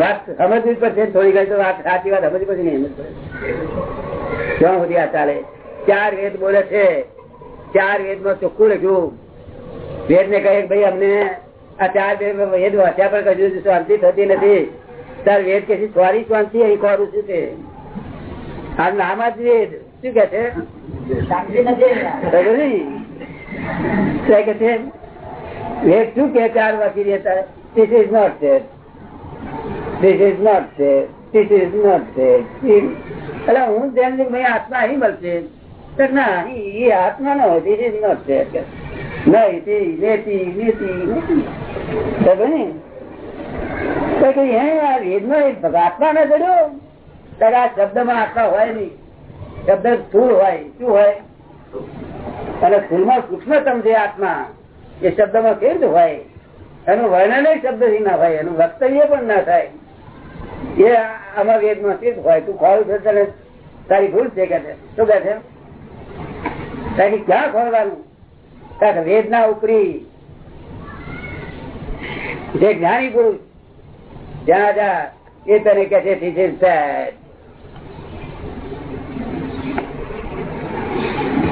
વાત સમજવી જ પડશે. થોડી ઘણી તો વાત સાચી વાત સમજવી પછી નહીં ક્યાં સુધી આ ચાલે. ચાર વેદ બોલે છે. ચાર વેદમાં ચોખ્ખું લખ્યું. વેદ ને કહે ભાઈ અમને આ ચાર વેદ વેદ વાંચ્યા પણ કહ્યું શાંતિ થતી નથી. તાર વેદ કે સોરી શાંતિ અહીં ખોરું છે? આ નામ જ વેદ. શું કે છે? ખબર નહીં? શું કે છે વેદ શું કે ચાર વાંચી રહેતા this is not there this is not there this is not there એટલે હું જેમ જેમ ભાઈ આત્મા અહીં મળશે ના એ આત્મા નો હોય ઇઝ નોટ આ વેદનો એક આત્મા હોય નહીં. શબ્દ સ્થૂળ હોય, શું હોય? અને સ્થૂળમાં સૂક્ષ્મતમ છે આત્મા, એ શબ્દમાં કેવી રીતે હોય? એનું વર્ણન શબ્દથી ના થાય એનું વક્તવ્ય પણ ના થાય. એ આમાં વેદમાં સ્થિત હોય, તું ખોલ છે તને તારી ભૂલ છે કે શું કે છે? તારી ક્યાં ખોરવાનું કારણ વેદના ઉપરી જે જ્ઞાની પુરુષ, જ્યાં જા એ તને કે છે.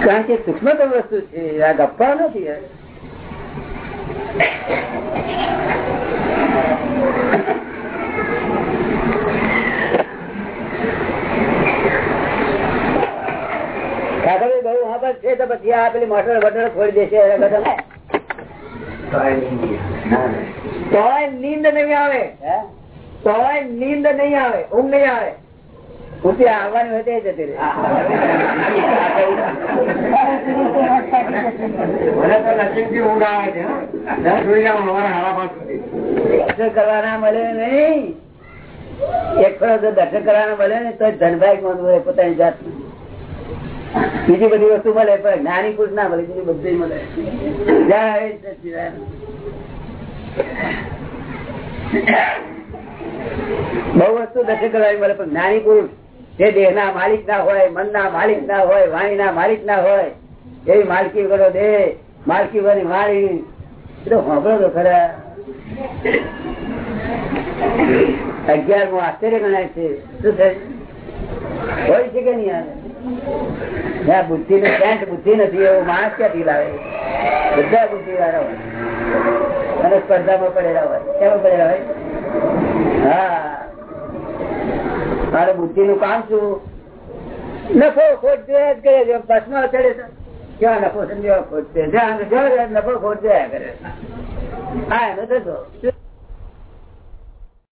કારણ કે સૂક્ષ્મતમ વસ્તુ છે, આ ગપ્પા નથી બસ છે તો પછી આ પેલી મોટર વટર ખોલી દેશે તોય નીંદ નહીં આવે? તોય નીંદ નહીં આવે ઊંઘ નહીં આવે. આવવાની હોય તે જતી રહે. કરવાના મળે નહીં. એક દર્શન કરવાના મળે ને તો ધનભાઈ કોણ પોતાની જાત બીજી બધી વસ્તુ મળે, પણ જ્ઞાની પુરુષ ના મળે, બીજું મળે. બહુ વસ્તુ દર્શન કરવાની મળે, પણ જ્ઞાની પુરુષ જે દેહ ના માલિક ના હોય મન ના માલિક ના હોય વાણી ના માલિક ના હોય એવી માલકી વગર દેહ, માલકી વગરની વાણી એટલે હોબળો તો ખરા. અગિયાર મુ આશ્ચર્ય ગણાય છે. શું થાય? હોય છે કે નહીં યાર જ્યાં બુદ્ધિ ને સેન્ટ બુદ્ધિ નથી, એવો માણસ ક્યાંથી લાવે? બધા બુદ્ધિ વાળા હોય. અને સ્પર્ધામાં પડેલા હોય. કેમાં પડેલા હોય? હા. મારે બુદ્ધિ નું કામ શું? નફો, ખોટ જોયા જ કરે બસમાં ચડે ક્યાં નફો સમજવા ખોટ છે નફો ખોટ જોયા કરે હા એનો થતો